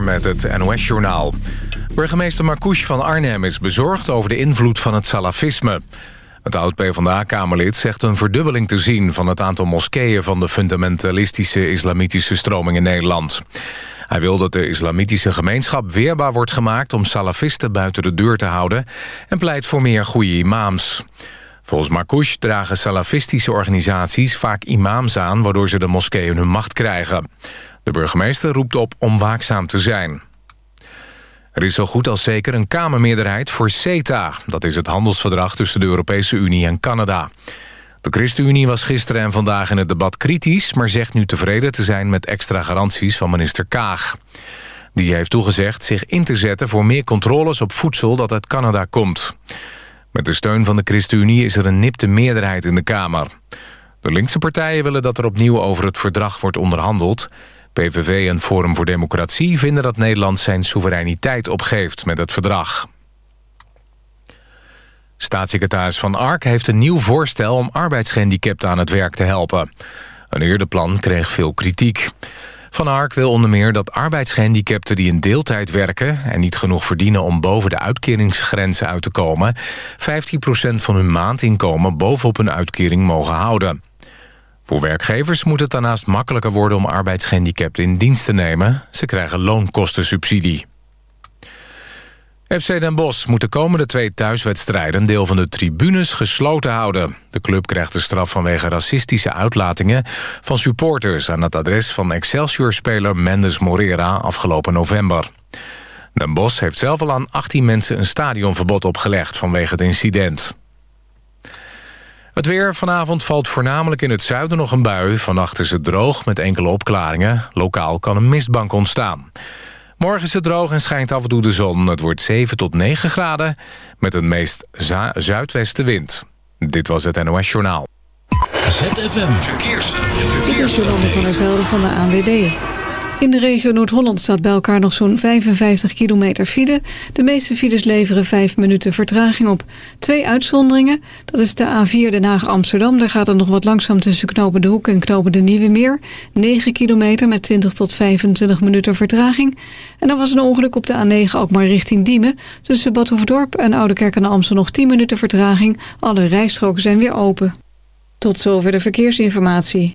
Met het NOS-journaal. Burgemeester Marcouch van Arnhem is bezorgd over de invloed van het salafisme. Het oud-PVDA-kamerlid zegt een verdubbeling te zien... van het aantal moskeeën van de fundamentalistische islamitische stroming in Nederland. Hij wil dat de islamitische gemeenschap weerbaar wordt gemaakt... om salafisten buiten de deur te houden... en pleit voor meer goede imams. Volgens Marcouch dragen salafistische organisaties vaak imams aan... waardoor ze de moskeeën hun macht krijgen. De burgemeester roept op om waakzaam te zijn. Er is zo goed als zeker een Kamermeerderheid voor CETA. Dat is het handelsverdrag tussen de Europese Unie en Canada. De ChristenUnie was gisteren en vandaag in het debat kritisch... maar zegt nu tevreden te zijn met extra garanties van minister Kaag. Die heeft toegezegd zich in te zetten voor meer controles op voedsel dat uit Canada komt. Met de steun van de ChristenUnie is er een nipte meerderheid in de Kamer. De linkse partijen willen dat er opnieuw over het verdrag wordt onderhandeld... PVV en Forum voor Democratie vinden dat Nederland zijn soevereiniteit opgeeft met het verdrag. Staatssecretaris Van Ark heeft een nieuw voorstel om arbeidsgehandicapten aan het werk te helpen. Een eerder plan kreeg veel kritiek. Van Ark wil onder meer dat arbeidsgehandicapten die in deeltijd werken... en niet genoeg verdienen om boven de uitkeringsgrenzen uit te komen... 15% van hun maandinkomen bovenop hun uitkering mogen houden. Voor werkgevers moet het daarnaast makkelijker worden om arbeidsgehandicapten in dienst te nemen. Ze krijgen loonkostensubsidie. FC Den Bosch moet de komende twee thuiswedstrijden deel van de tribunes gesloten houden. De club krijgt de straf vanwege racistische uitlatingen van supporters aan het adres van Excelsior-speler Mendes Morera afgelopen november. Den Bosch heeft zelf al aan 18 mensen een stadionverbod opgelegd vanwege het incident. Het weer vanavond valt voornamelijk in het zuiden nog een bui. Vannacht is het droog met enkele opklaringen. Lokaal kan een mistbank ontstaan. Morgen is het droog en schijnt af en toe de zon. Het wordt 7 tot 9 graden met een meest zuidwestenwind. Dit was het NOS Journaal. ZFM Verkeers. Dit is van der van de ANWB. In de regio Noord-Holland staat bij elkaar nog zo'n 55 kilometer file. De meeste files leveren 5 minuten vertraging op. Twee uitzonderingen. Dat is de A4 Den Haag-Amsterdam. Daar gaat het nog wat langzaam tussen Knopen de Hoek en Knopen de Nieuwe Meer. 9 kilometer met 20 tot 25 minuten vertraging. En dan was een ongeluk op de A9 ook maar richting Diemen. Tussen Bad Hoefdorp en Oudekerk aan Amstel nog 10 minuten vertraging. Alle rijstroken zijn weer open. Tot zover de verkeersinformatie.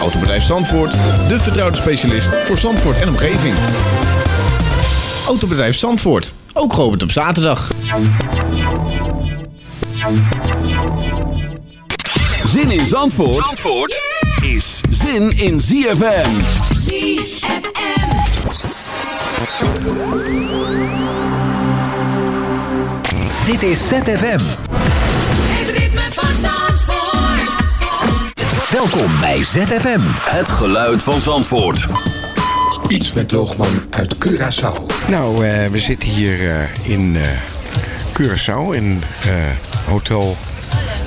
Autobedrijf Zandvoort, de vertrouwde specialist voor Zandvoort en omgeving. Autobedrijf Zandvoort, ook geopend op zaterdag. Zin in Zandvoort, Zandvoort is zin in ZFM. ZFM. Dit is ZFM. Welkom bij ZFM. Het geluid van Zandvoort. Iets met Loogman uit Curaçao. Nou, eh, we zitten hier eh, in eh Curaçao in eh, Hotel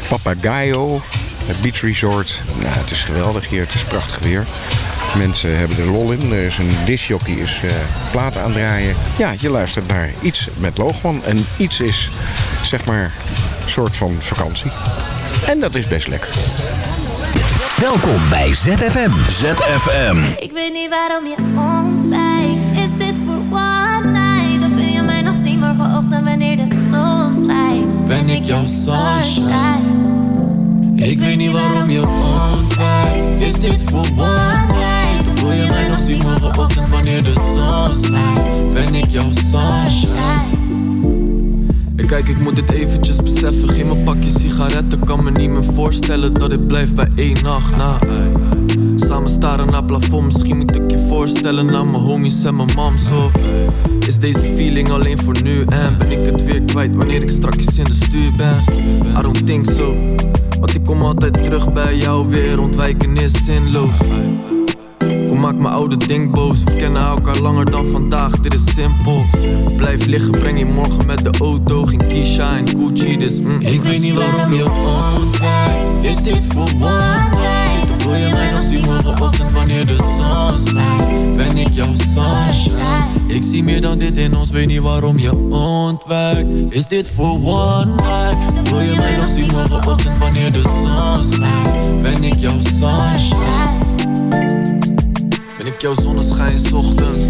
Papagayo. Het beach resort. Nou, het is geweldig hier. Het is prachtig weer. Mensen hebben er lol in. Er is een discjockey is eh platen aan het draaien. Ja, je luistert naar iets met Loogman. En iets is, zeg maar, een soort van vakantie. En dat is best lekker. Welkom bij ZFM. ZFM. Ik weet niet waarom je ontwijkt. Is dit voor one night? Of wil je mij nog zien morgenochtend wanneer de zon schijnt? Ben ik jouw sunshine? Ik weet niet waarom je ontwijkt. Is dit voor one night? Of wil je mij nog zien morgenochtend wanneer de zon schijnt? Ben ik jouw sunshine? Kijk, ik moet dit eventjes beseffen. Geen mijn pakje sigaretten, kan me niet meer voorstellen dat ik blijf bij één nacht na. Samen staren naar plafond, misschien moet ik je voorstellen naar mijn homies en mijn mams of Is deze feeling alleen voor nu en ben ik het weer kwijt wanneer ik strakjes in de stuur ben? I don't think so, want ik kom altijd terug bij jou weer, ontwijken is zinloos. Maak mijn oude ding boos, we kennen elkaar langer dan vandaag, dit is simpel. Blijf liggen, breng je morgen met de auto, geen Kisha en Gucci, dus mm. Ik weet niet waarom je ontwijkt, is dit voor one night? Wil je mij nog zien morgenochtend wanneer de zon schijnt? Ben ik jouw sunshine? Ik zie meer dan dit in ons, weet niet waarom je ontwijkt. Is dit voor one night? Wil je mij nog zien morgenochtend wanneer de zon schijnt? Ben ik jouw sunshine? Ik jouw zonneschijn ochtends?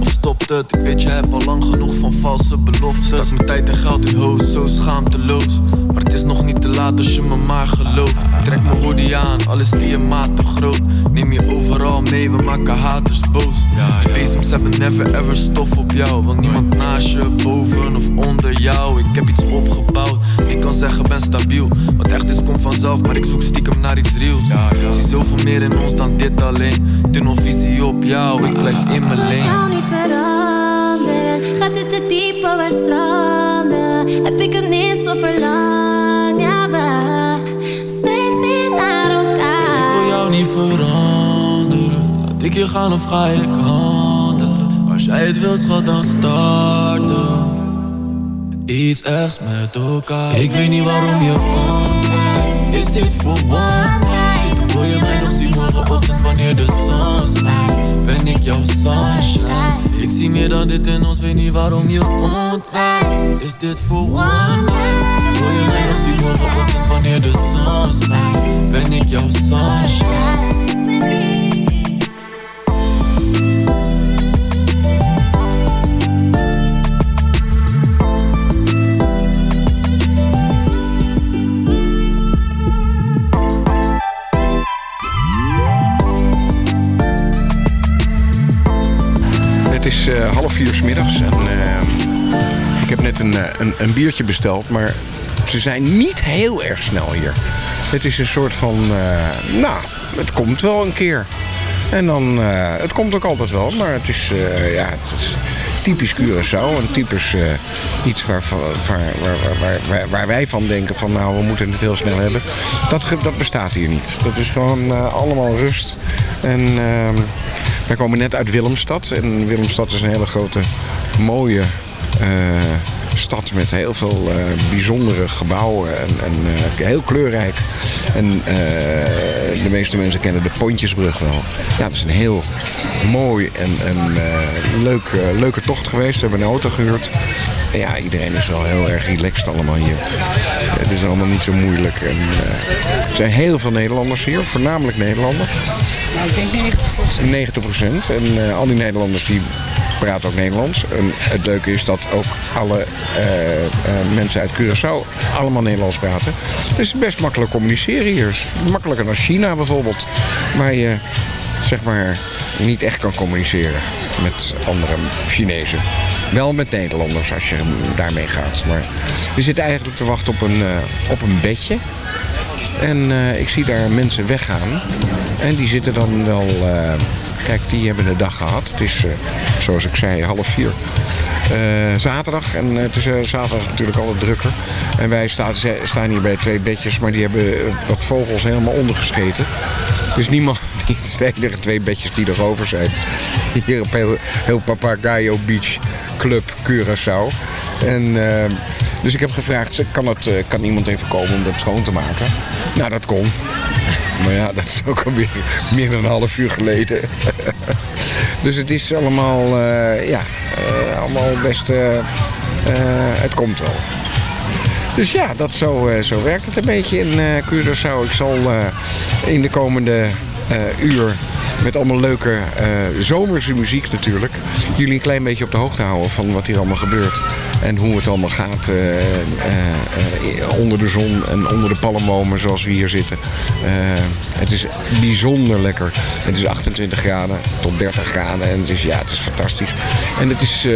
Of stopt het? Ik weet je hebt al lang genoeg van valse beloftes Stak mijn tijd en geld in hoos, zo schaamteloos Maar het is nog niet laat als je me maar gelooft. Trek mijn hoodie aan, al is die een maat te groot. Neem je overal mee, we maken haters boos. Bezems hebben never ever stof op jou. Want niemand naast je, boven of onder jou. Ik heb iets opgebouwd, ik kan zeggen ben stabiel. Wat echt is komt vanzelf, maar ik zoek stiekem naar iets reals Zie zoveel meer in ons dan dit alleen. Tunnelvisie op jou, ik blijf in mijn veranderen. Gaat dit te diep over stranden? Heb ik het niet zo verlang? Veranderen Laat ik je gaan of ga ik handelen Als jij het wilt, schat, dan starten Iets ergs met elkaar Ik weet niet waarom je ontwijkt Is dit voor one night? Je mij nog zien morgenochtend wanneer de zon schijnt? Ben ik jouw sunshine? Ik zie meer dan dit in ons, weet niet waarom je ontwijkt Is dit voor one night? Wil je mij nog zien morgenochtend wanneer de zon schijnt? Ben ik jouw een, eh, een, een biertje besteld, maar ze zijn niet heel erg snel hier. Het is een soort van, eh, nou, het komt wel een keer. En dan, eh, het komt ook altijd wel, maar het is, ja, het is typisch Curaçao. En typisch iets waar, waar, waar, waar, wij van denken van, nou, we moeten het heel snel hebben. Dat, dat bestaat hier niet. Dat is gewoon allemaal rust. En ehm, wij komen net uit Willemstad. En Willemstad is een hele grote, mooie stad met heel veel eh, bijzondere gebouwen. En, en eh, heel kleurrijk. En eh, de meeste mensen kennen de Pontjesbrug wel. Ja, dat is een heel mooi en, en leuk, leuke tocht geweest. We hebben een auto gehuurd. En ja, iedereen is wel heel erg relaxed allemaal hier. Het is allemaal niet zo moeilijk. En, er zijn heel veel Nederlanders hier, voornamelijk Nederlanders. Nou, ik denk 90 90 procent. En al die Nederlanders die praten ook Nederlands. En het leuke is dat ook alle eh, eh, mensen uit Curaçao allemaal Nederlands praten. Dus het is best makkelijk communiceren hier. Makkelijker dan China bijvoorbeeld. Waar je zeg maar niet echt kan communiceren met andere Chinezen. Wel met Nederlanders als je daarmee gaat. Maar we zitten eigenlijk te wachten op een, eh, op een bedje. En ik zie daar mensen weggaan. En die zitten dan wel... kijk, die hebben de dag gehad. Het is, eh, zoals ik zei, half vier. Eh, zaterdag. En eh, het is zaterdag natuurlijk altijd drukker. En wij staan, staan hier bij twee bedjes. Maar die hebben wat vogels helemaal ondergescheten. Dus niemand... Die de enige twee bedjes die er over zijn. Hier op heel, heel Papagayo Beach Club Curaçao. En... dus ik heb gevraagd, kan, het, eh, kan iemand even komen om dat schoon te maken? Nou, dat kon. Maar ja, dat is ook alweer meer dan een half uur geleden. dus het is allemaal, eh, ja, eh, allemaal best, het komt wel. Dus ja, dat zo, zo werkt het een beetje in Curaçao. Ik zal in de komende uur met allemaal leuke uh, zomerse muziek natuurlijk. Jullie een klein beetje op de hoogte houden van wat hier allemaal gebeurt. En hoe het allemaal gaat uh, uh, onder de zon en onder de palmbomen zoals we hier zitten. het is bijzonder lekker. Het is 28 graden tot 30 graden. En het is, ja, het is fantastisch. En het is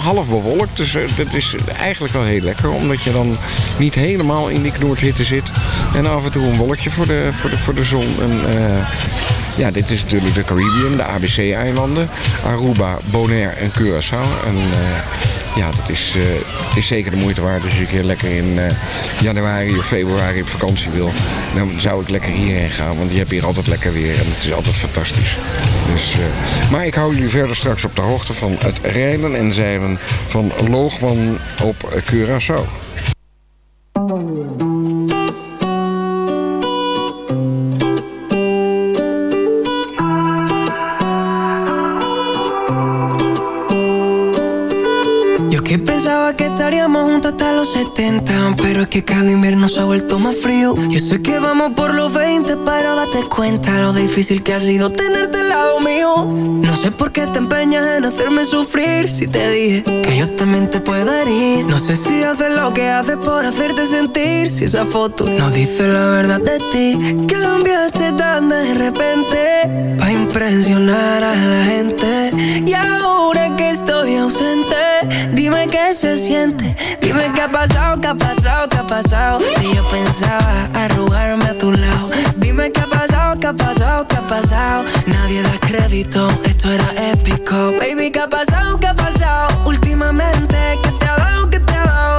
half bewolkt. Dus dat is eigenlijk wel heel lekker. Omdat je dan niet helemaal in die knoordhitte zit. En af en toe een wolkje voor de, voor de, voor de zon. En, ja, dit is natuurlijk de Caribbean, de ABC-eilanden. Aruba, Bonaire en Curaçao. En uh, ja, dat is, uh, het is zeker de moeite waard. Als je een keer lekker in uh, januari of februari op vakantie wil... dan zou ik lekker hierheen gaan. Want je hebt hier altijd lekker weer en het is altijd fantastisch. Dus, maar ik hou jullie verder straks op de hoogte van het rijden en zeilen van Loogman op Curaçao. Hasta los 70 Pero es que cada invierno se ha vuelto más frío. Yo sé que vamos por los 20 Pero date cuenta lo difícil que ha sido tenerte al lado mío. No sé por qué te empeñas en hacerme sufrir Si te dije que yo también te puedo herir. No sé si haces lo que haces por hacerte sentir Si esa foto no dice la verdad de ti. Cambiaste tan de repente Pa' impresionar a la gente. Y ahora que estoy ausente Dime qué se siente Dime qué ha pasado, qué ha pasado, qué ha pasado. Si yo pensaba arrugarme a tu lado. Dime qué ha pasado, qué ha pasado, qué ha pasado. Nadie da crédito, esto era épico. Baby, qué ha pasado, qué ha pasado Últimamente, ¿qué te ha dado, te ha dado,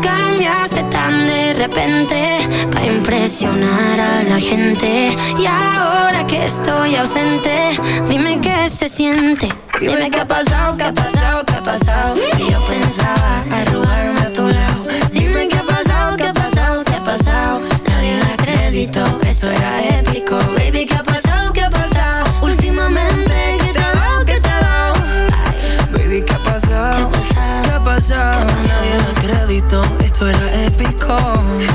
Cambiaste tan de repente para impresionar a la gente. Y ahora que estoy ausente, dime qué se siente. Dime qué ha pasado, qué ha pasado, qué ha pasado. Si yo pensaba arrugarme a tu lado. Dime qué ha pasado, qué ha pasado, qué ha pasado. Nadie da crédito, eso era épico. Esto era épico.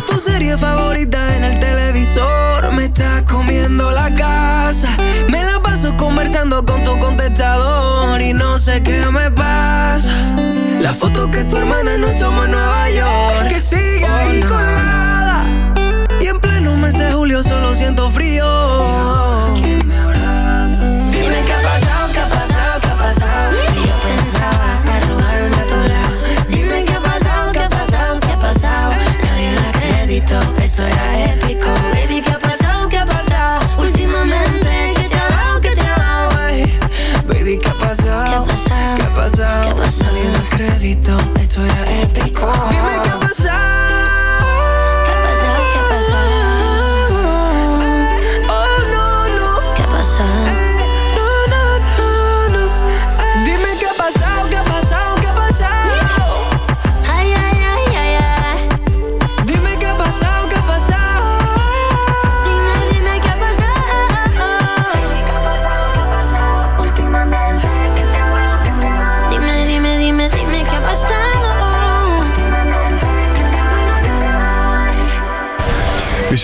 Tu serie favorita en el televisor me está comiendo la casa. Me la paso conversando con tu contestador y no sé qué me pasa. La foto que tu hermana nos tomó en Nueva York que sigue ahí colgada. Y en pleno mes de julio solo siento frío.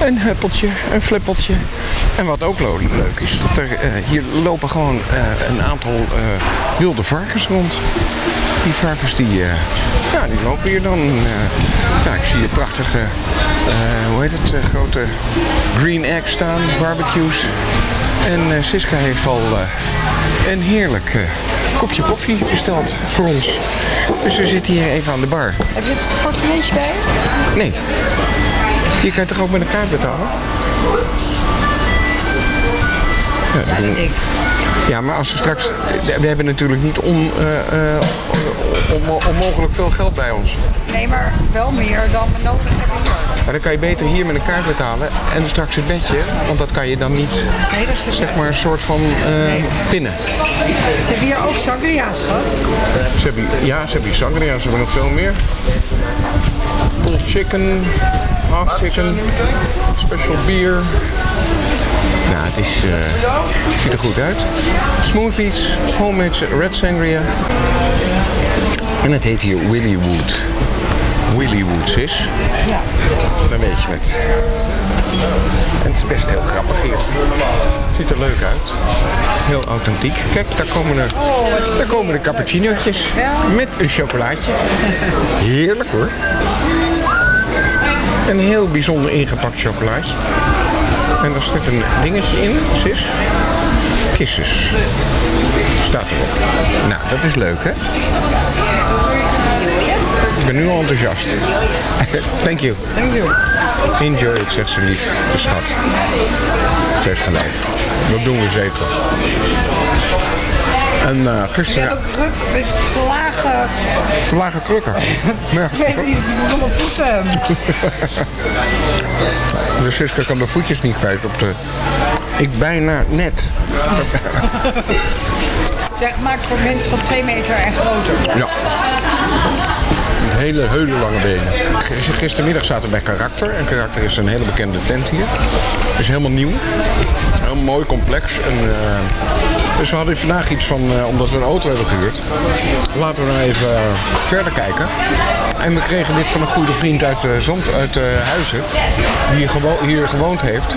een huppeltje, een flippeltje. En wat ook leuk is, dat er eh, hier lopen gewoon eh, een aantal eh, wilde varkens rond. Die varkens die, ja, die lopen hier dan. ja, ik zie hier prachtige, hoe heet het, grote green eggs staan, barbecues. En Siska heeft al een heerlijk kopje koffie besteld voor ons. Dus we zitten hier even aan de bar. Heb je het portemonneetje bij? Nee. Je kan toch ook met een kaart betalen? Ja, dat denk ik. Ja, maar als we straks... We hebben natuurlijk niet on, uh, uh, on, onmogelijk veel geld bij ons. Nee, maar wel meer dan we nodig hebben hier. Maar dan kan je beter hier met een kaart betalen en straks het bedje. Want dat kan je dan niet, nee, dat is zeg maar, een soort van uh, nee. pinnen. Ze hebben hier ook sangria's gehad. Ze hebben, ja, ze hebben hier sangria's. Ze hebben nog veel meer. Pulled chicken, half chicken, special beer. Nou, het is, uh, ziet er goed uit. Smoothies, homemade red sangria. En het heet hier Willywood. Willywood is. Ja. Dan weet je het. En het is best heel grappig hier. Het ziet er leuk uit. Heel authentiek. Kijk, daar komen er, daar komen de cappuccino'tjes. Met een chocolaatje. Heerlijk hoor. Een heel bijzonder ingepakt chocolaatje. En daar zit een dingetje in, sis. Kisses. Staat erop. Nou, dat is leuk, hè? Ik ben nu al enthousiast. Thank you. Thank you. Enjoy it, zegt ze lief. De schat. Ze heeft gelijk. Dat doen we zeker. En uh, gisteren... Kruk met lage... Lage krukken. ja. Ik moet mijn voeten... De Siska kan de voetjes niet kwijt op de... Ik bijna net. zeg, maakt voor mensen van 2 meter en groter. Ja. Hele, hele lange benen. Gistermiddag zaten we bij Karakter. En Karakter is een hele bekende tent hier. is helemaal nieuw. Heel mooi complex. En, uh, dus we hadden vandaag iets van, uh, omdat we een auto hebben gehuurd. Laten we nou even verder kijken. En we kregen dit van een goede vriend uit, uh, Zand, uit Huizen. Die hier, hier, gewoond heeft.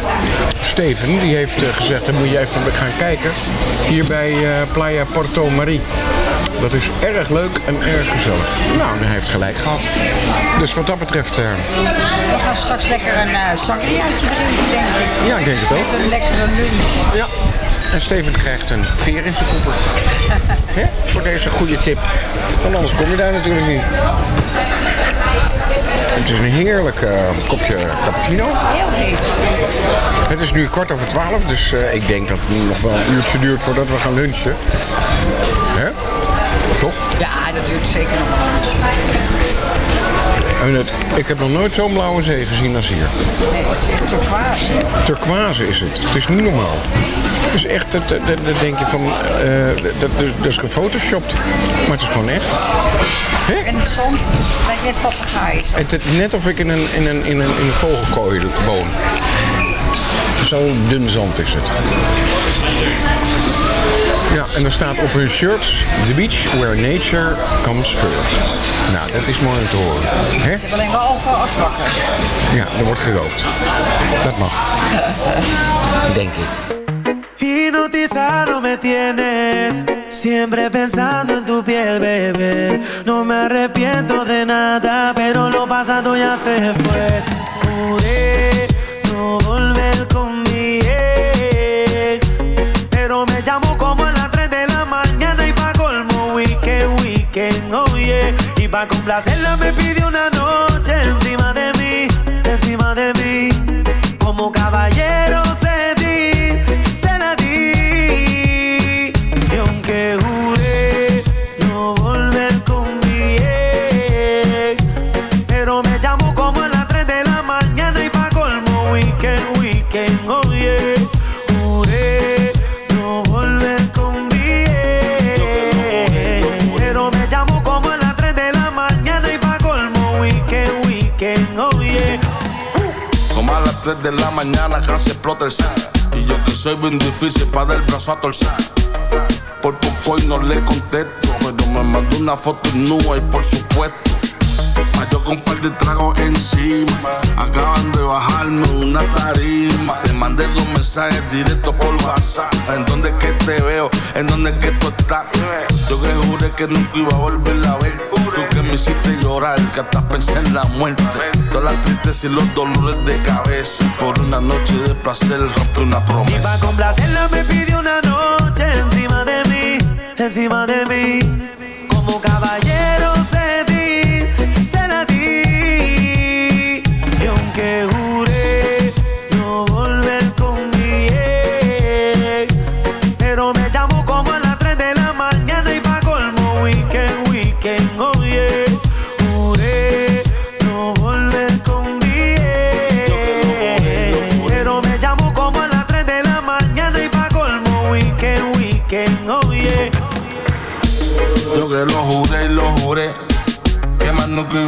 Steven, die heeft gezegd, dan moet je even gaan kijken. Hier bij Playa Porto Marie. Dat is erg leuk en erg gezellig. Nou, hij heeft gelijk gehad. Dus wat dat betreft... Uh... We gaan straks lekker een uh, sangriaatje drinken, denk ik. Ja, ik denk het ook. Met een lekkere lunch. Ja. En Steven krijgt een veer in zijn koepel. Voor deze goede tip. Want anders kom je daar natuurlijk niet. Het is een heerlijk uh, kopje cappuccino. Heel heet. Het is nu kwart over twaalf, dus uh, ik denk dat het nu nog wel een uurtje duurt voordat we gaan lunchen. Hè? Toch? Ja, dat duurt zeker nog en het, ik heb nog nooit zo'n blauwe zee gezien als hier. Nee, het is echt turquoise. Turquoise is het. Het is niet normaal. Het is echt, dat, dat, dat denk je van, uh, dat, dat is gefotoshopt. Maar het is gewoon echt. Hè? En het zand, dat je het papegaai Het is net of ik in een, in een, in een, in een vogelkooi woon. Zo dun zand is het. Ja, en er staat op hun shirt... The beach where nature comes first. Nou, dat is mooi om te horen. Hè? Je hebt alleen wel alfa asbakken. Ja, er wordt gerookt. Dat mag. Denk ik. Hipnotizado me tienes Siempre pensando en tu piel, bebé No me arrepiento de nada Pero lo pasado ya se fue Pude pa' complacerla me pidió una noche Encima de mí, encima de mí. Como caballero de la mañana casi explota el set. Y yo que soy bien difícil para dar el brazo a torcer. Por poco y no le contesto, pero me mandó una foto nua y por supuesto. Un par de tragos encima. Acaban de bajarme una tarima. Te mandé dos mensajes directos por WhatsApp. ¿En dónde es que te veo? ¿En dónde es que tú estás? Yo que juré que nunca iba a volver a ver. Tú que me hiciste llorar, que hasta pensé en la muerte. Todas las tristezas y los dolores de cabeza. Por una noche de placer rompe una Y promesa. para complacerla me pidió una noche encima de mí, encima de mí. Como caballero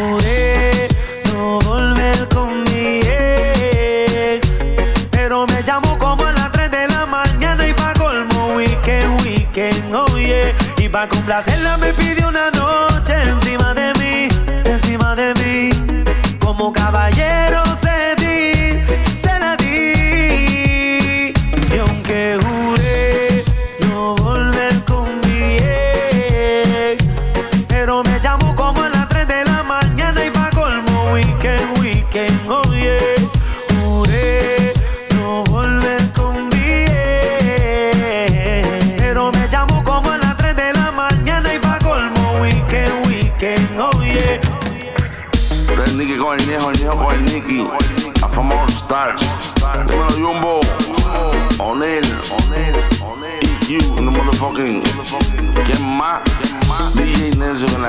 No volver con mi ex, pero me llamó como a las 3 de la mañana y pa' colmo weekend, weekend, oh yeah. Y pa' complacerla me pidió una noche encima de mí, encima de mí. Como caballero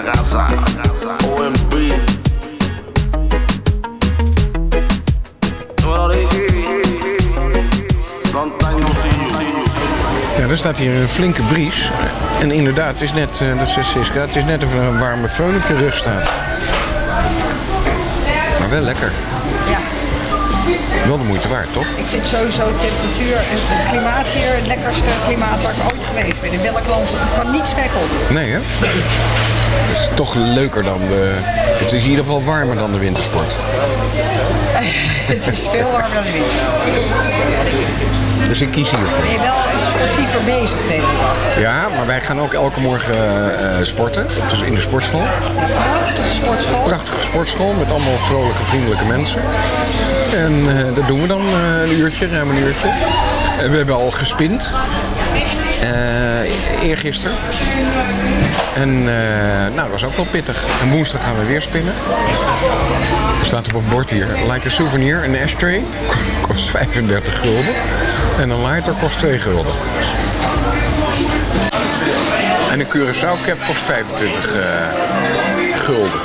casa. OMP. Ja, er staat hier een flinke bries. En inderdaad, het is net, eh, dat Siska, het is net of er een warme föhn op je rug staat. Maar wel lekker. Wel de moeite waard, toch? Ik vind sowieso temperatuur en het klimaat hier het lekkerste klimaat waar ik ooit geweest ben. In welk land kan niet slecht op. Nee, hè? Het is toch leuker dan de... Het is in ieder geval warmer dan de wintersport. het is veel warmer dan de winter. Dus ik kies hiervoor. Ben je wel sportiever bezig hele dag. Ja, maar wij gaan ook elke morgen eh, sporten. Dus in de sportschool. Prachtige sportschool. Prachtige sportschool met allemaal vrolijke, vriendelijke mensen. En eh, dat doen we dan eh, een uurtje, ruim een uurtje. En we hebben al gespind. Eh eergisteren. En eh, nou, dat was ook wel pittig. En woensdag gaan we weer spinnen. Er staat op een bord hier. Like a souvenir, een ashtray. Kost 35 gulden. En een lighter kost 2 gulden. En een Curaçao cap kost 25 eh, gulden.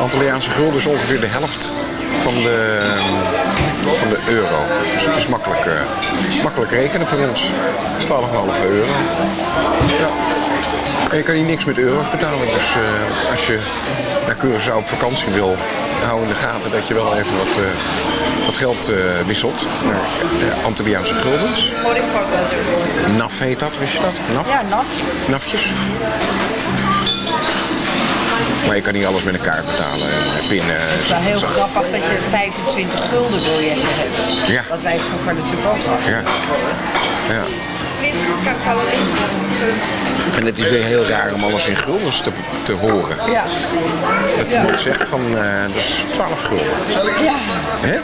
Antilliaanse gulden is ongeveer de helft van de, van de euro. Dus het is makkelijk, eh, makkelijk rekenen voor ons. 12,5 euro. Ja. En je kan hier niks met euro's betalen. Dus eh, als je naar Curaçao op vakantie wil, hou in de gaten dat je wel even wat, eh, wat geld eh, wisselt naar eh, Antilliaanse guldens. NAF heet dat, wist je dat? NAF? Ja, nat. Nafjes. Maar je kan niet alles met een kaart betalen en pinnen. Het is wel heel grappig dat je 25 gulden biljetten hebt. Ja. Wat wij vroeger natuurlijk ook hadden. Ja. ja. En het is weer heel raar om alles in guldens te, te horen. Ja. Dat je wordt zegt van, eh, dat is 12 gulden. Ja. Hè?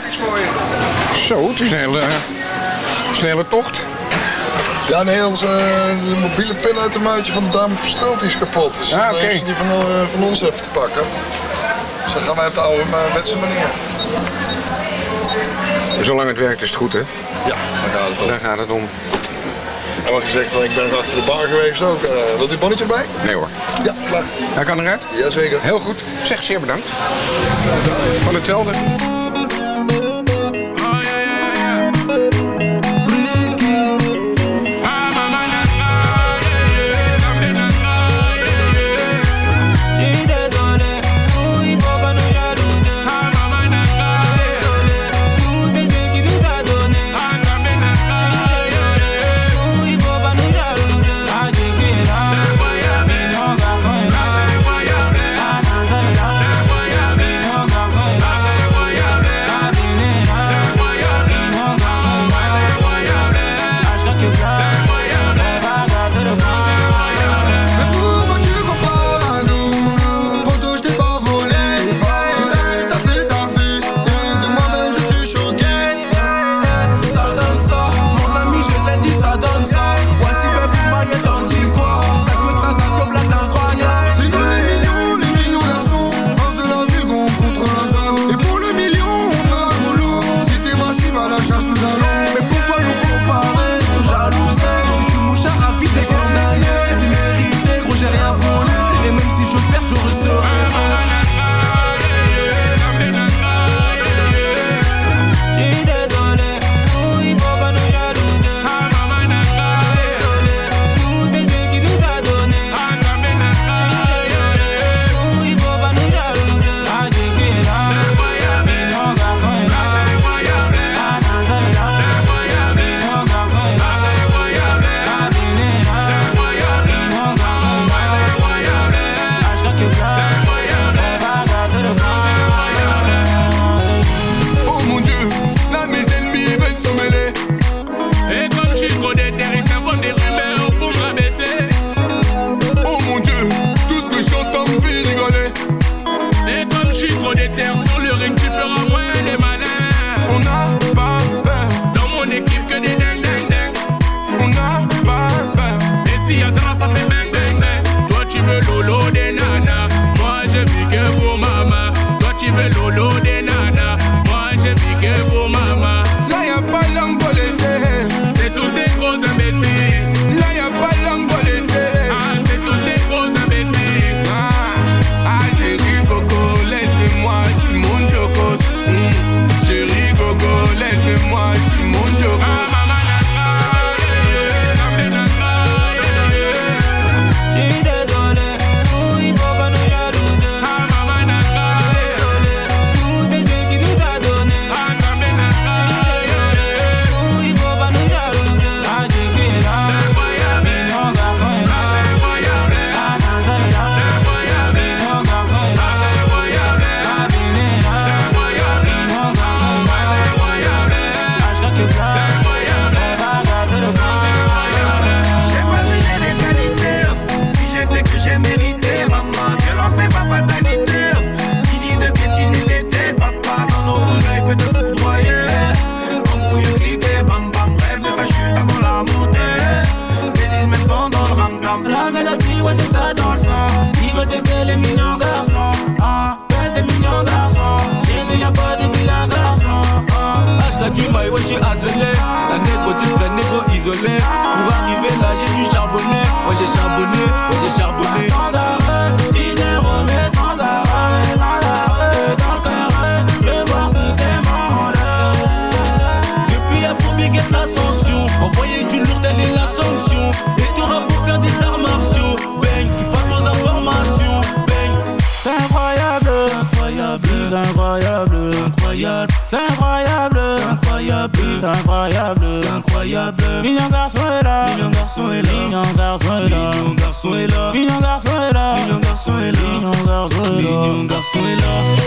Zo, het is een hele, hele tocht. Ja, nee, onze de mobiele pinautomaatje van de dame op is kapot. Dus Ah, ze die van, eh, van ons even te pakken. Dus dan gaan wij op de oude maar wetse manier. Zolang het werkt is het goed, hè? Ja, daar gaat het om. Daar gaat het om. En wat gezegd van ik ben achter de bar geweest ook. Uh, wilt u het bonnetje erbij? Nee hoor. Ja, klaar. Hij kan eruit? Jazeker. Heel goed. Zeg zeer bedankt. Van hetzelfde. Tu m'as wesh, à suis isolé. La négro discret, négro isolé. Mignon garçon est là. Mignon garçon est là. Mignon garçon est là. Mignon garçon est là. Mignon garçon est là. Mignon garçon est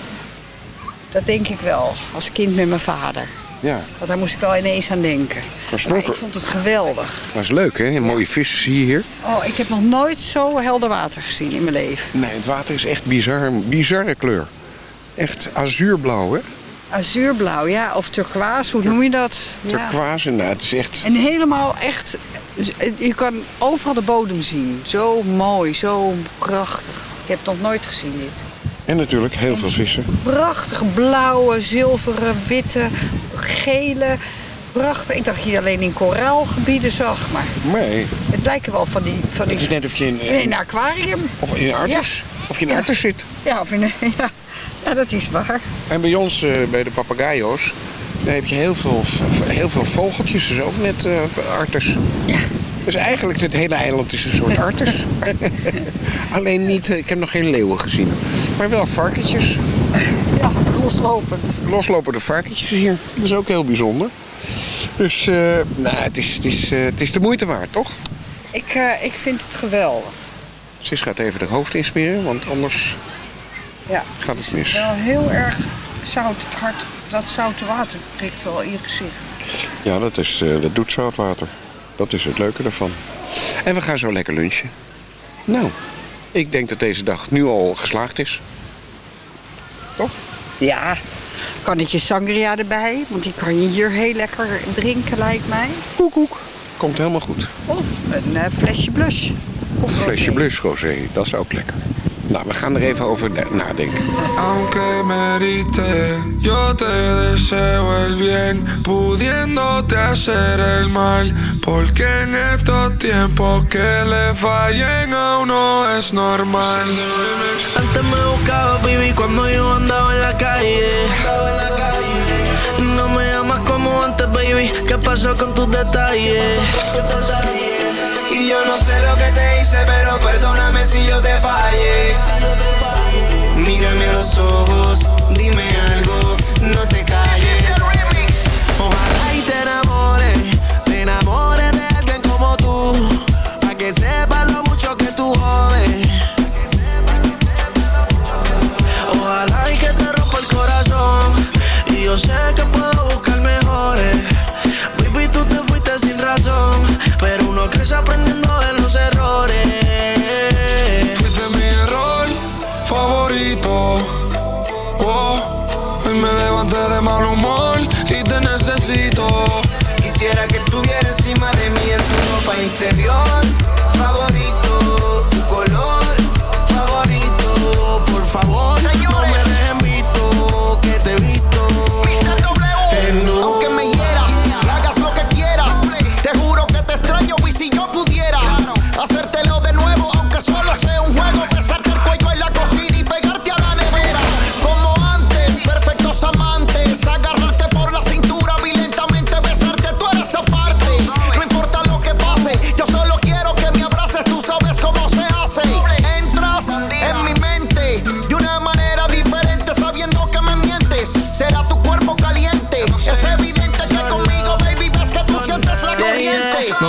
Dat denk ik wel. Als kind met mijn vader. Ja. Want daar moest ik wel ineens aan denken. Maar ik vond het geweldig. Dat is leuk, hè? Mooie vissen zie je hier. Oh, ik heb nog nooit zo helder water gezien in mijn leven. Nee, het water is echt bizar, een bizarre kleur. Echt azuurblauw, hè? Azuurblauw, ja. Of turquoise, hoe noem je dat? Ja. Turquoise, nou, het is echt... En helemaal echt... Je kan overal de bodem zien. Zo mooi, zo prachtig. Ik heb het nog nooit gezien, dit. En natuurlijk heel veel vissen. Prachtige blauwe, zilveren, witte, gele. Prachtig. Ik dacht je alleen in koraalgebieden zag, maar Nee, het lijken wel van die... Van die het is net of je in, in een aquarium. of in een artis, of je in een artis zit. Ja, of in een, ja. ja, dat is waar. En bij ons, eh, bij de papagayo's, daar heb je heel veel, heel veel vogeltjes. Dus ook net eh arters. Dus eigenlijk het hele eiland is een soort arters. Alleen niet, eh, ik heb nog geen leeuwen gezien. Maar wel varkentjes. Ja, loslopend. Loslopende varkentjes hier. Dat is ook heel bijzonder. Dus eh, nou, het, is, het, is, eh, het is de moeite waard, toch? Ik, ik vind het geweldig. Sis gaat even de hoofd insmeren, want anders Ja. gaat het mis. Wel heel erg zout, hard. Dat zoute water prikt wel in je gezicht. Ja, dat, is, dat doet zoutwater. Dat is het leuke ervan. En we gaan zo lekker lunchen. Nou, ik denk dat deze dag nu al geslaagd is. Toch? Ja. Kan het je sangria erbij? Want die kan je hier heel lekker drinken, lijkt mij. Koek, koek. Komt helemaal goed. Of een eh, flesje blush. Of een flesje blush rosé, dat is ook lekker. Nou, we gaan er even over na- nadenken. Aunque me heriste, yo te deseo el bien, pudiéndote hacer el mal. Porque en estos tiempos que le fallen a uno es normal. Antes me buscaba, baby, cuando yo andaba en la calle. No me llamas como antes, baby. ¿Qué pasó con tus detalles? No sé lo que te hice, pero perdóname si yo te fallé. Mírame a los ojos, dime algo, no te calles. Ojalá y te enamores, te enamores de alguien como tú. Pa' que sepas lo mucho que tú jodes. Ojalá y que te rompa el corazón. Y yo sé que interior.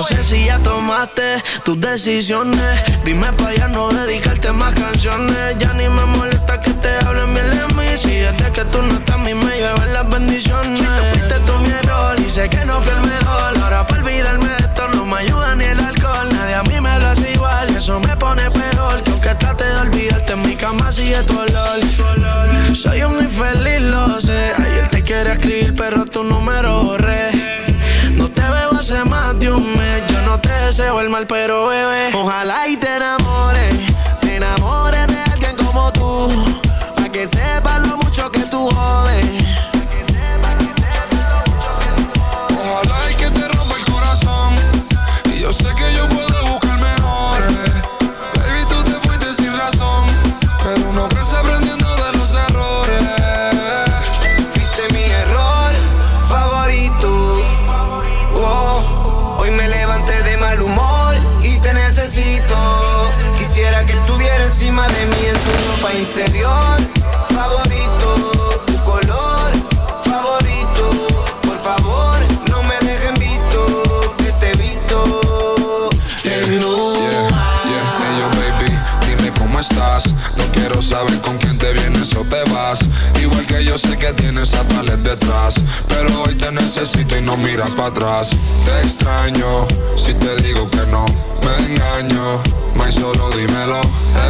No sé si ya tomaste tus decisiones. Dime para ya no dedicarte más canciones. Ya ni me molesta que te hablen bien de mí. Si desde que tú no estás, a mí me llevan las bendiciones. Fuiste tú mi error y sé que no fui el mejor. Ahora para olvidarme de esto no me ayuda ni el alcohol. Nadie a mí me lo hace igual eso me pone peor. Que aunque trate de olvidarte, en mi cama sigue tu olor. Soy un infeliz, lo sé. Ayer te quería escribir, pero tu número borré. Más de un mes. Yo no te deseo el mal, pero bebé. Ojalá y te enamores. Te enamores de alguien como tú. Pa' que sepas lo mucho que tú jodes. Sé que tienes a palet detrás. Pero hoy te necesito y no miras para atrás. Te extraño, si te digo que no, me engaño. May solo dímelo,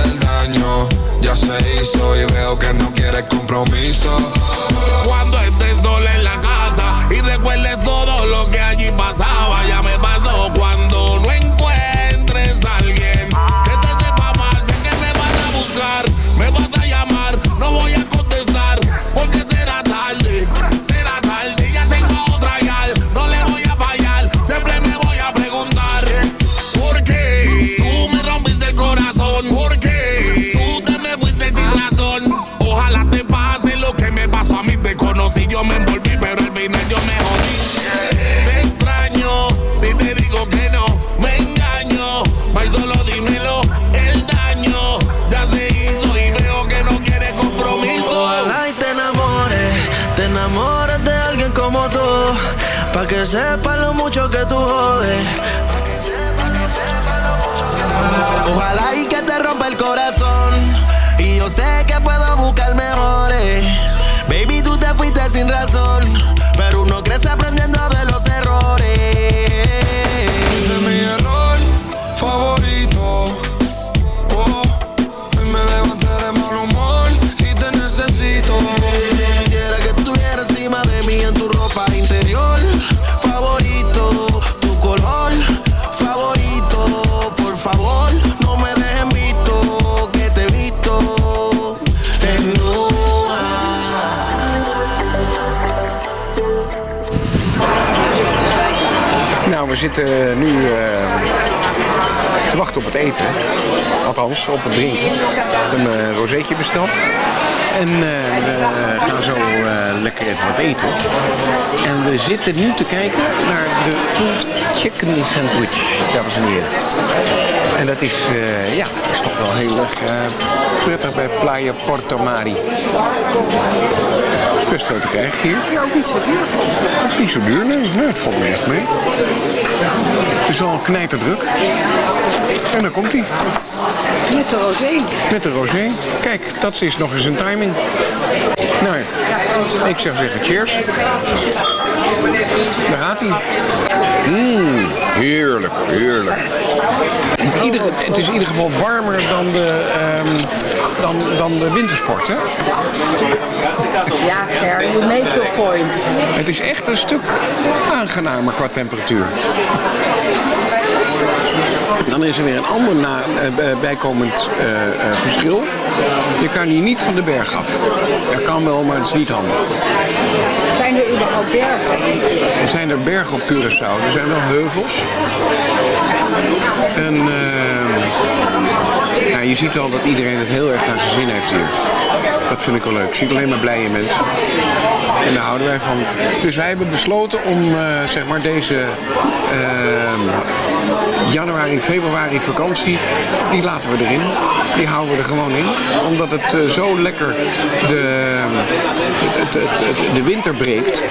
el daño ya se hizo y veo que no quieres compromiso. Cuando estés sola en la casa y recuerdes todo lo que sepa lo mucho que tú. Zitten nu eh, te wachten op het eten. Althans, op het drinken. Een rozeetje besteld. En eh, we gaan zo eh, lekker even wat eten. En we zitten nu te kijken naar de Chicken Sandwich, dames en heren. En dat is, eh, ja, toch wel heel erg eh, prettig bij Playa Porto Mari. Best wel te krijgen hier. Ja, ook niet zo duur is niet zo duur, nee. nee het valt me echt mee. Het is een knijterdruk. En dan komt hij. Met de rosé. Met de rosé. Kijk, dat is nog eens een timing. Nou, ik zou zeggen cheers. Daar gaat hij. Mmm, heerlijk, heerlijk. In ieder- het is in ieder geval warmer dan de, ehm, dan, dan de wintersport, hè? Ja, Ger, you make your point. Het is echt een stuk aangenamer qua temperatuur. Dan is er weer een ander na, eh, eh, bijkomend eh, eh, verschil. Je kan hier niet van de berg af. Dat kan wel, maar het is niet handig. Zijn er überhaupt bergen? Er zijn er bergen op Curaçao. Er zijn wel heuvels. En ja, je ziet wel dat iedereen het heel erg naar zijn zin heeft hier. Dat vind ik wel leuk. Ik zie alleen maar blije mensen. En daar houden wij van. Dus wij hebben besloten om eh, zeg maar deze eh, januari, februari vakantie, die laten we erin. Die houden we er gewoon in. Omdat het eh, zo lekker de, het, het, de winter breekt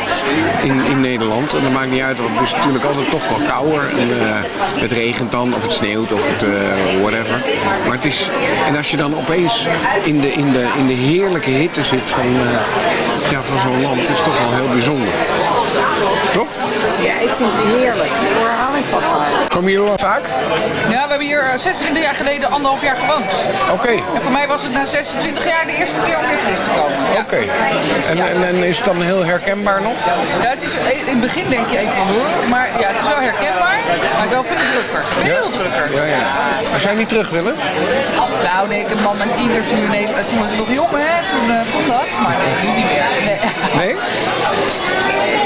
in, in Nederland. En dat maakt niet uit, want het is natuurlijk altijd toch wel kouder. En, eh, het regent dan, of het sneeuwt, of het eh, whatever. Maar het is, en als je dan opeens in de, in de, in de heerlijke hitte zit van, ja, van zo'n land, is het toch wel heel bijzonder. Toch? Ja, ik vind het heerlijk. Hou ik van. Kom je hier al vaak? Ja, we hebben hier eh, 26 jaar geleden anderhalf jaar gewoond. Oké. En voor mij was het na 26 jaar de eerste keer om weer terug te komen. Ja. Oké. En, en, en is het dan heel herkenbaar nog? Ja, het is, in het begin denk je even van hoor, maar ja, het is wel herkenbaar, maar wel veel drukker. Veel drukker. Ja, ja. Maar zou je niet terug willen? Nou nee, ik heb man mijn tieners nu in Nederland, toen was ik nog jong hè, toen eh, kon dat, maar nee, nu niet meer. Nee? Nee?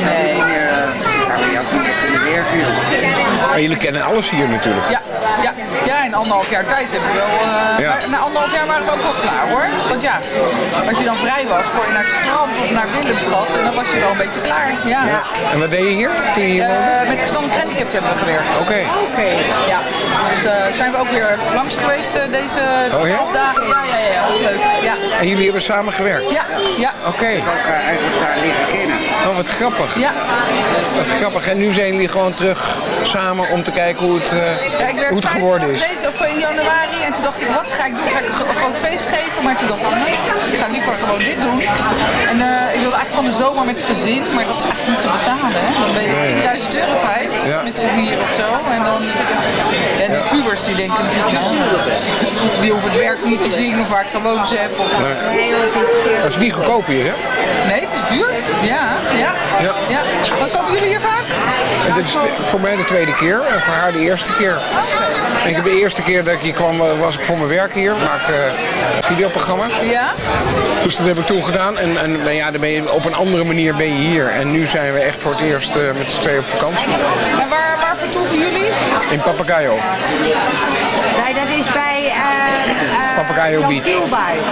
Nee. Ik zou hier ook niet Maar jullie kennen alles hier natuurlijk. Ja, ja, ja, in anderhalf jaar tijd hebben we wel. eh, Ja. maar Na anderhalf jaar waren we ook wel klaar hoor. Want ja, als je dan vrij was, kon je naar het strand of naar Willemstad en dan was je wel een beetje klaar. Ja. En wat deed je hier? Je hier? Eh, met verstandelijk gehandicapten hebben we gewerkt. Oké. Oké. Ja, Dus eh, zijn we ook weer langs geweest deze Oh, ja? 12 dagen. Ja, ja, ja, dat leuk. Ja, En jullie hebben samen gewerkt? ja, ja. Oké. eigenlijk daar leren kennen. Oh, wat grappig. Ja. Wat grappig. En nu zijn jullie gewoon terug samen om te kijken hoe het, eh, Ja, ik werd hoe het geworden is. deze of in januari en toen dacht ik, wat ga ik doen? Ga ik een gro- een groot feest geven? Maar toen dacht ik, nee, ik ga liever gewoon dit doen. En eh, ik wilde eigenlijk van de zomer met het gezin, maar dat is eigenlijk niet te betalen. Hè? Dan ben je Nee. 10.000 euro kwijt Ja. met z'n vier of zo. En dan, ja, die pubers die denken natuurlijk, die hoeven het werk niet te zien of waar ik gewoond heb. Of, Dat is niet goedkoop hier, hè? Nee, het is duur. Ja, ja. Ja. ja. Wat komen jullie hier vaak? Is voor mij de tweede keer en voor haar de eerste keer. Ik heb de eerste keer dat ik hier kwam, eh, was ik voor mijn werk hier. Maak eh, videoprogramma's. Ja? Dus dat heb ik toen gedaan. En, en nou ja, dan ben je, op een andere manier ben je hier. En nu zijn we echt voor het eerst eh, met z'n tweeën op vakantie. En waar, waar vertoeven jullie? In Papagayo. Nee, dat is bij uh, Papagayo Beach.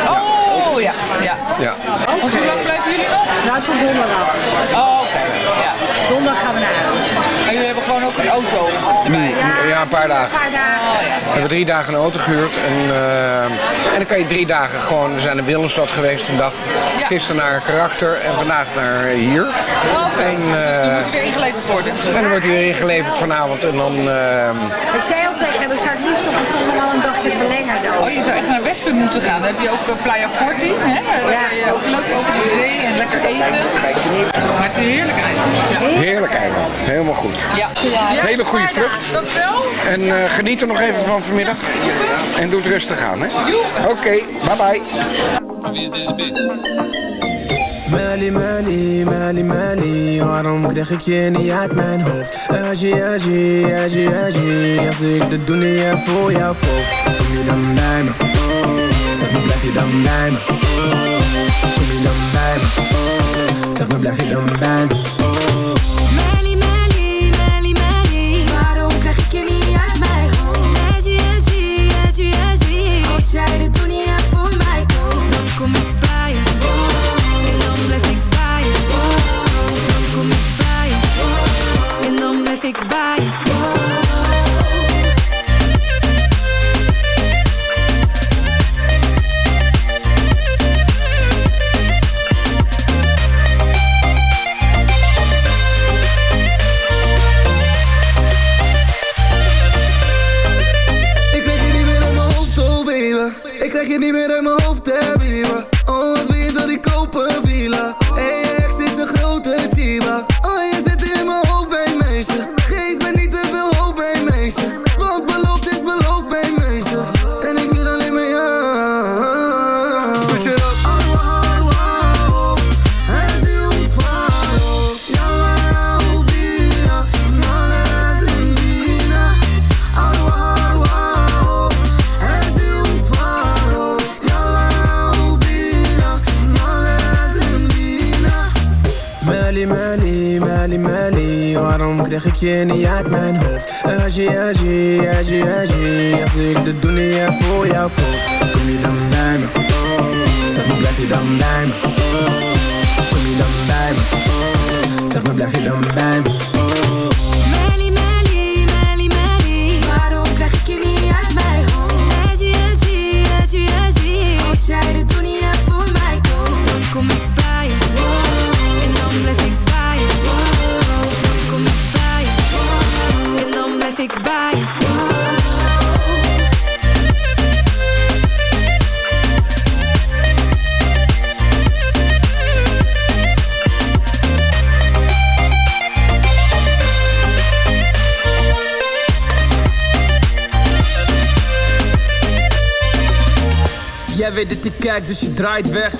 Oh, ja. ja. Ja. Want hoe lang blijven jullie nog? Nou, tot donderdag. Oh, oké. Ja. Donderdag gaan we naar huis. En jullie hebben gewoon ook een auto erbij? Ja, een paar dagen. Een paar dagen. Oh, ja. We hebben drie dagen een auto gehuurd. En, eh, en dan kan je drie dagen gewoon... We zijn in Willemstad geweest een dag. Ja. Gisteren naar Karakter en vandaag naar hier. Oké, En, dus die eh, moeten weer ingeleverd worden. En dan wordt hij weer ingeleverd vanavond. En dan... eh, Ik zei al tegen hem, ik zou het liefst toch toch nog wel een dagje verlengen. dan. Oh, je zou echt naar Westpunt moeten gaan. Dan heb je ook eh, Playa Forti. Hè? Daar kan je ook leuk over de zee en lekker eten. Maar het is heerlijk eigenlijk. Ja. heerlijk eigenlijk. Helemaal goed. Ja. Hele goede vlucht. Dankjewel. En eh, geniet er nog even van vanmiddag. En doe het rustig aan, hè? Oké, bye bye. Mali, Mali, Mali, Mali Waarom krijg ik je niet uit mijn hoofd? Aji, Aji, Aji, Aji Als ik de dunia voor jou koop Kom je dan bij me? Oh, zeg me blijf je dan bij me? Oh, kom je dan bij me? Oh, zeg me blijf je dan bij me? Krijg ik je niet uit mijn hoofd? Aji, Aji, Aji, Aji Als ik de dunia voor jou koop Kom je dan bij me? Oh, zeg me blijf je dan bij me? Oh, kom je dan bij me? Zeg me blijf je dan bij me? Weet dat ik kijk, dus je draait weg.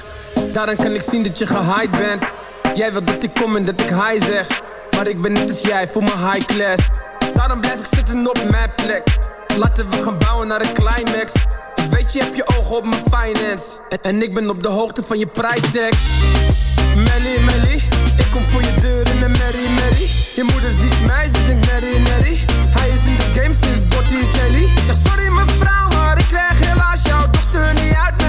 Daaraan kan ik zien dat je gehyped bent. Jij wilt dat ik kom en dat ik hi zeg. Maar ik ben net als jij, voor mijn high class. Daarom blijf ik zitten op mijn plek. Laten we gaan bouwen naar een climax. Weet, je hebt je ogen op mijn finance. En, ik ben op de hoogte van je prijstag. Melly, Melly, ik kom voor je deur in een Mary, Mary. Je moeder ziet mij, ze denkt Mary, Mary. Hij is in de game sinds Botticelli. Zeg sorry mevrouw, maar ik krijg helaas jouw dochter niet uit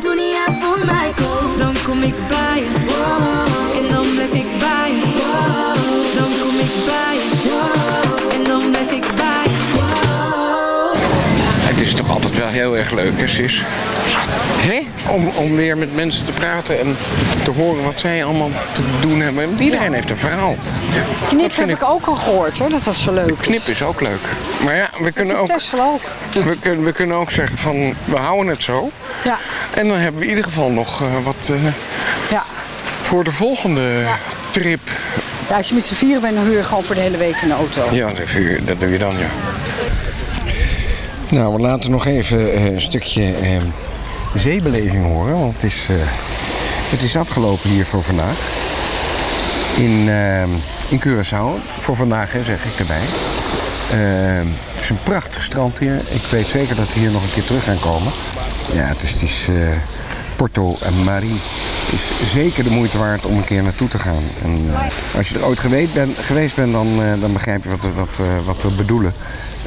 doe niet aan voor mij, kom, Dan kom ik wel heel erg leuk, hè, Sis? Hè? Om, om weer met mensen te praten en te horen wat zij allemaal te doen hebben. Iedereen heeft een verhaal. Knip heb ik ook al gehoord hoor, dat dat zo leuk is. Knip is ook leuk. Maar ja, we kunnen ook, we kunnen, we kunnen ook zeggen van, we houden het zo. Ja. En dan hebben we in ieder geval nog eh, wat eh, Ja. voor de volgende trip. ja, als je met z'n vieren bent, dan huur je gewoon voor de hele week een auto. Ja, dat dat doe je dan, ja. Nou, we laten nog even eh, een stukje eh, zeebeleving horen. Want het is, eh, het is afgelopen hier voor vandaag. In, eh, in Curaçao. Voor vandaag, zeg ik erbij. Eh, het is een prachtig strand hier. Ik weet zeker dat we hier nog een keer terug gaan komen. Ja, het is, het is eh, Porto Marie. is zeker de moeite waard om een keer naartoe te gaan. En, als je er ooit geweest bent, geweest bent dan, dan begrijp je wat, wat, wat we bedoelen.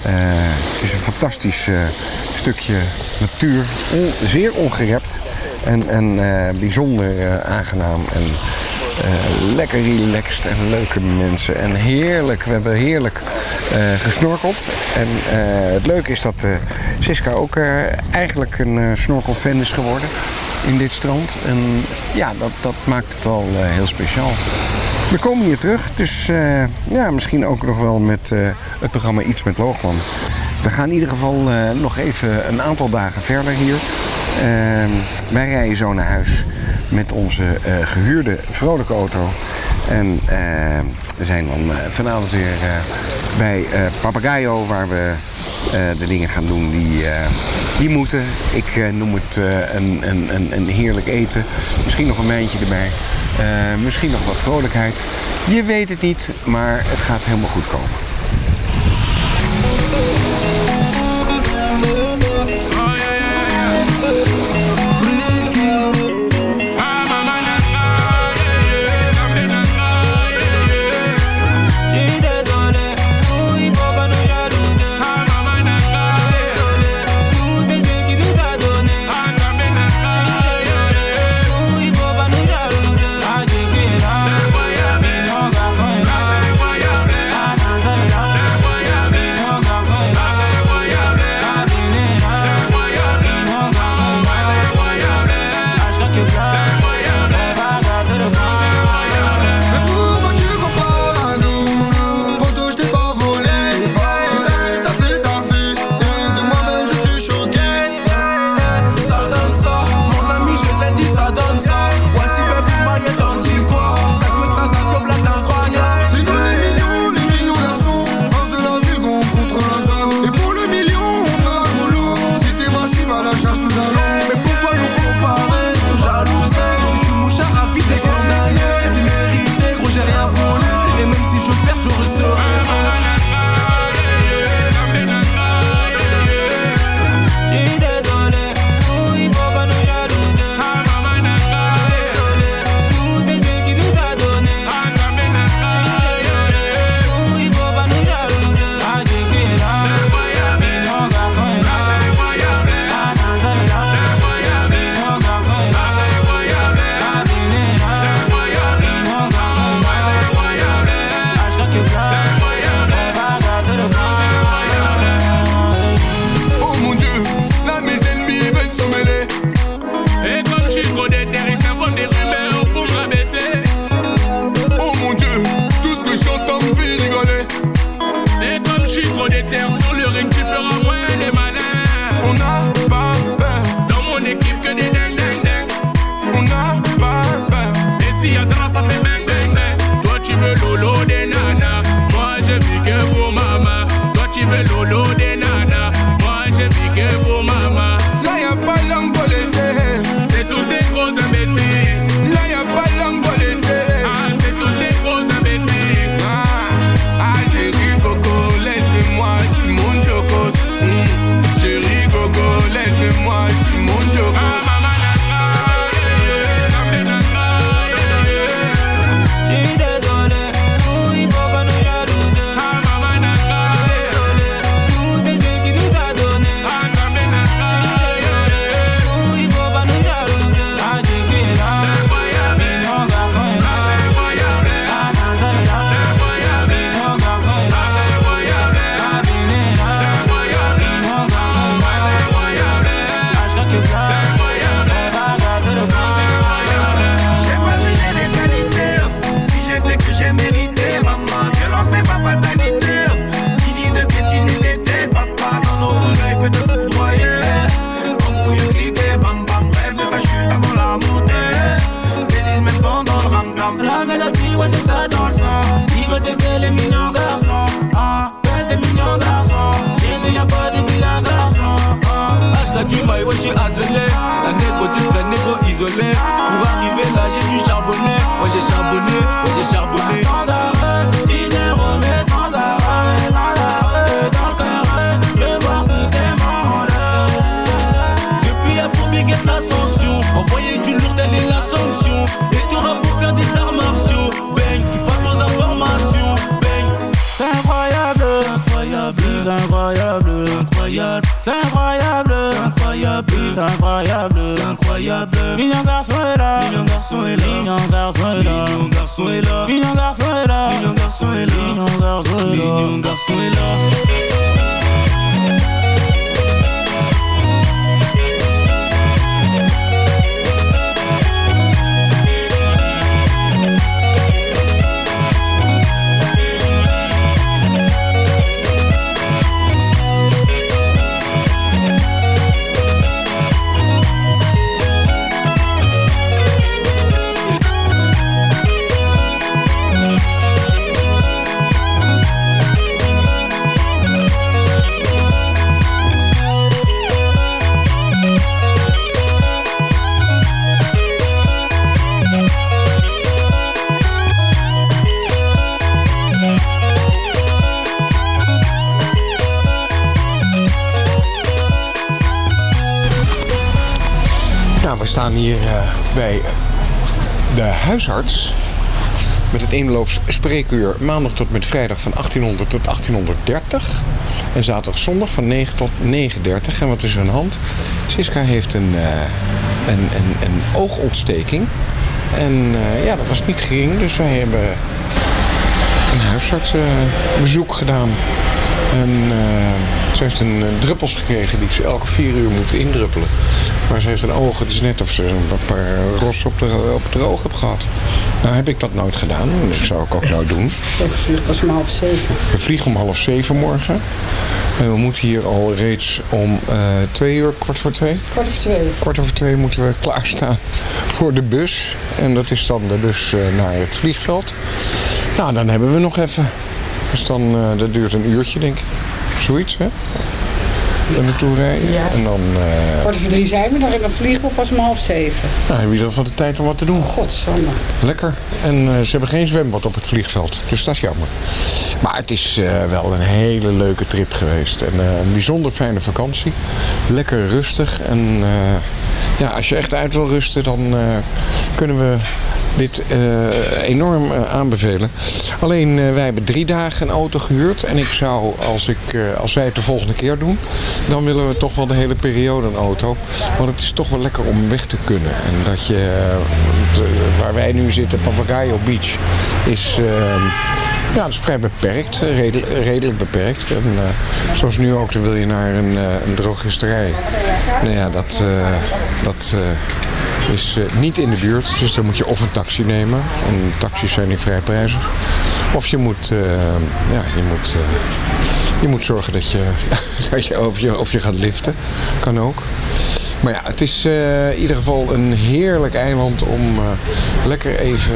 Eh, het is een fantastisch eh, stukje natuur. Zeer ongerept. En, en eh, bijzonder eh, aangenaam. En eh, lekker relaxed en leuke mensen. En heerlijk. We hebben heerlijk eh, gesnorkeld. En eh, het leuke is dat eh, Siska ook eh, eigenlijk een eh, snorkelfan is geworden in dit strand. En ja, dat, dat maakt het wel eh, heel speciaal. We komen hier terug, dus ja, misschien ook nog wel met eh, het programma Iets met Loogman. We gaan in ieder geval eh, nog even een aantal dagen verder hier. Ehm, wij rijden zo naar huis met onze eh, gehuurde vrolijke auto. En eh, we zijn dan eh, vanavond weer eh, bij eh Papagayo, waar we de dingen gaan doen die, die moeten. Ik noem het een, een, een, heerlijk eten. Misschien nog een mijntje erbij. Misschien nog wat vrolijkheid. Je weet het niet, maar het gaat helemaal goed komen. Pour arriver là, j'ai dû charbonner. Moi j'ai charbonné, moi j'ai charbonné. C'est incroyable, c'est incroyable. Mignon garçon est là, mignon garçon est là, mignon garçon est là, mignon garçon est là, mignon garçon est là, mignon garçon est là, mignon garçon est là, we staan hier eh, bij de huisarts. Met het inloops spreekuur maandag tot met vrijdag van 1800 tot 1830. En zaterdag zondag van 9 tot 9.30. En wat is de hand? Siska heeft een, eh, een, een, een oogontsteking. En eh, ja, dat was niet gering. Dus wij hebben een huisartsbezoek gedaan. En ze heeft een eh, druppels gekregen die ze elke vier uur moet indruppelen. Maar ze heeft een oog, het is net of ze een paar ros op, de, op het oog heeft gehad. Nou heb ik dat nooit gedaan. En dat zou ik ook nooit doen. Ik vlieg pas om half zeven. We vliegen om half zeven morgen. En we moeten hier al reeds om eh, twee uur, kwart voor twee. Kwart over twee. Kwart over twee moeten we klaarstaan voor de bus. En dat is dan de bus eh, naar het vliegveld. Nou, dan hebben we nog even. Dus dan, dat duurt een uurtje, denk ik. Zoiets, hè? Er naartoe rijden. Ja. En dan eh, Kwart over drie zijn we nog en dan vliegen we pas om half zeven. nou, hebben in ieder geval de tijd om wat te doen. Godsamme. Lekker. En eh, ze hebben geen zwembad op het vliegveld. Dus dat is jammer. Maar het is eh, wel een hele leuke trip geweest. En eh, een bijzonder fijne vakantie. Lekker rustig. En eh, ja, als je echt uit wil rusten, dan eh, kunnen we dit eh, enorm eh, aanbevelen. Alleen wij hebben drie dagen een auto gehuurd. En ik zou, als, ik, als wij het de volgende keer doen, dan willen we toch wel de hele periode een auto. Want het is toch wel lekker om weg te kunnen. En dat je, waar wij nu zitten, Papagayo Beach, is... ja, dat is vrij beperkt, eh, redelijk, redelijk beperkt. En eh, zoals nu ook, dan wil je naar een, eh, een drogisterij. Nou ja, dat, dat is niet in de buurt. Dus dan moet je of een taxi nemen. En taxis zijn niet vrij prijzig. Of je moet, ja, je moet, je moet zorgen dat je, dat je, of je, of je gaat liften. Kan ook. Maar ja, het is in ieder geval een heerlijk eiland om lekker even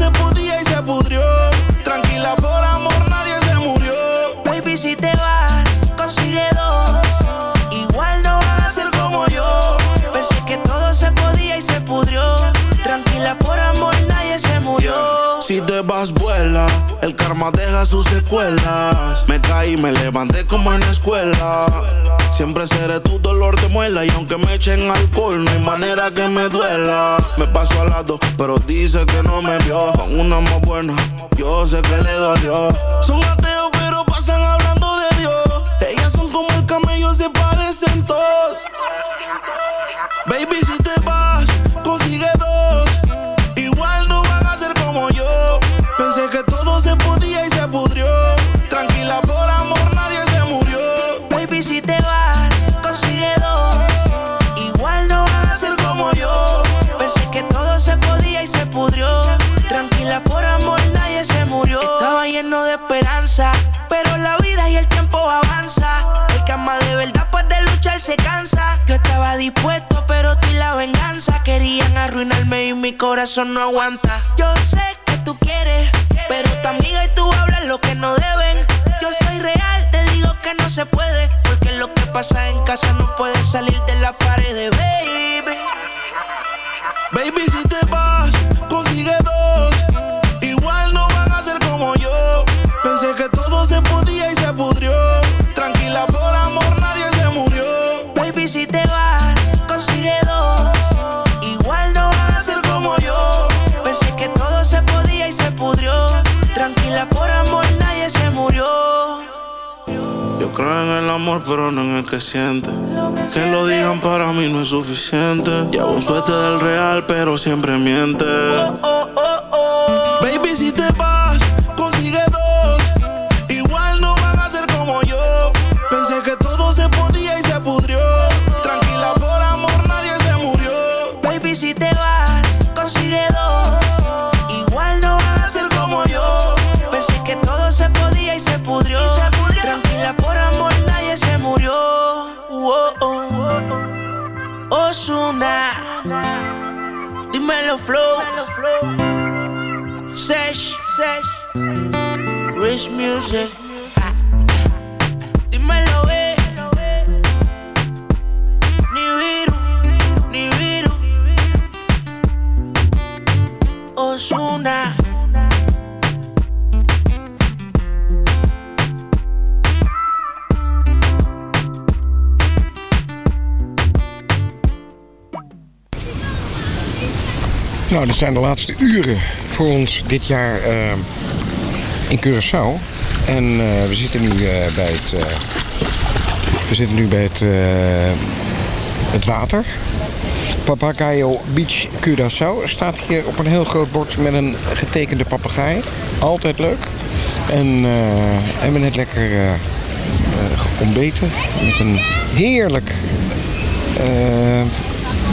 se podía Karma deja sus secuelas. Me caí, me levanté como en la escuela. Siempre seré tu dolor de muela. Y aunque me echen alcohol, no hay manera que me duela. Me paso al lado, pero dice que no me vio. Con una más buena, yo sé que le dolió. Son ateos, pero pasan hablando de Dios. Ellas son como el camello, se parecen todos. Baby, si te se cansa. Yo estaba dispuesto, pero tú y la venganza querían arruinarme y mi corazón no aguanta. Yo sé que tú quieres, pero tu amiga y tú hablan lo que no deben. Yo soy real, te digo que no se puede. Porque lo que pasa en casa no puede salir de la pared, baby. Baby, si pero no en el que siente. Que lo digan para mí no es suficiente. Llevo un suerte del real, pero siempre miente. Eh. Nou, dit zijn de laatste uren voor ons dit jaar eh, in Curaçao. En eh, we zitten nu eh, bij het. eh, we zitten nu bij het, eh, het water. Papagayo Beach Curaçao staat hier op een heel groot bord met een getekende papegaai. Altijd leuk. En eh, we net lekker eh, eh, ontbeten met een heerlijk eh,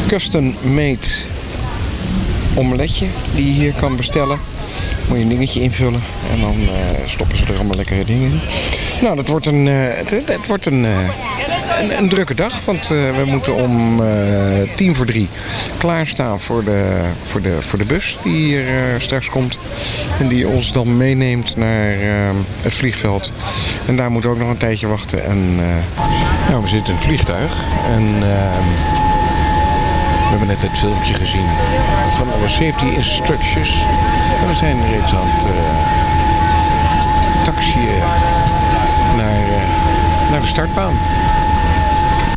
custom-made omeletje die je hier kan bestellen. Moet je een dingetje invullen en dan eh, stoppen ze er allemaal lekkere dingen in. Nou, dat wordt een, eh, het, het wordt een, eh, een, een drukke dag, want we moeten om tien voor drie klaarstaan voor de, voor de, voor de bus die hier straks komt. En die ons dan meeneemt naar het vliegveld. En daar moeten we ook nog een tijdje wachten. En, nou, we zitten in het vliegtuig en... we hebben net het filmpje gezien van alle safety instructions. En we zijn reeds aan het taxiën naar, eh, naar de startbaan.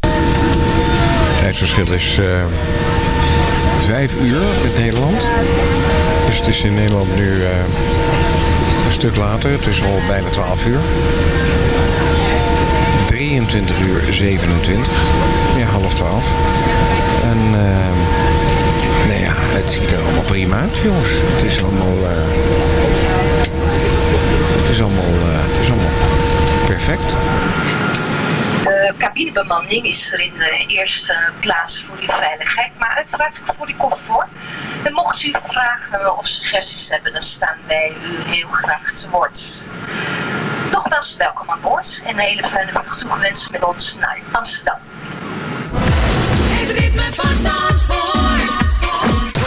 Het tijdsverschil is eh, vijf uur met Nederland. Dus het is in Nederland nu eh, een stuk later. Het is al bijna 12 uur. 23 uur 27. Ja, half 12. En ehm nou ja, het ziet er allemaal prima uit, jongens. Het is allemaal... eh, allemaal... eh, het is allemaal perfect. De cabinebemanning is er in de eerste plaats voor die veiligheid, maar uiteraard ook voor die comfort. En mocht u vragen of suggesties hebben, dan staan wij u heel graag te woord. Nogmaals welkom aan boord en een hele fijne vlucht toegewenst met ons naar Amsterdam. Het ritme van Zandvoort.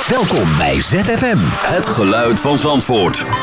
Welkom bij ZFM. Het geluid van Zandvoort.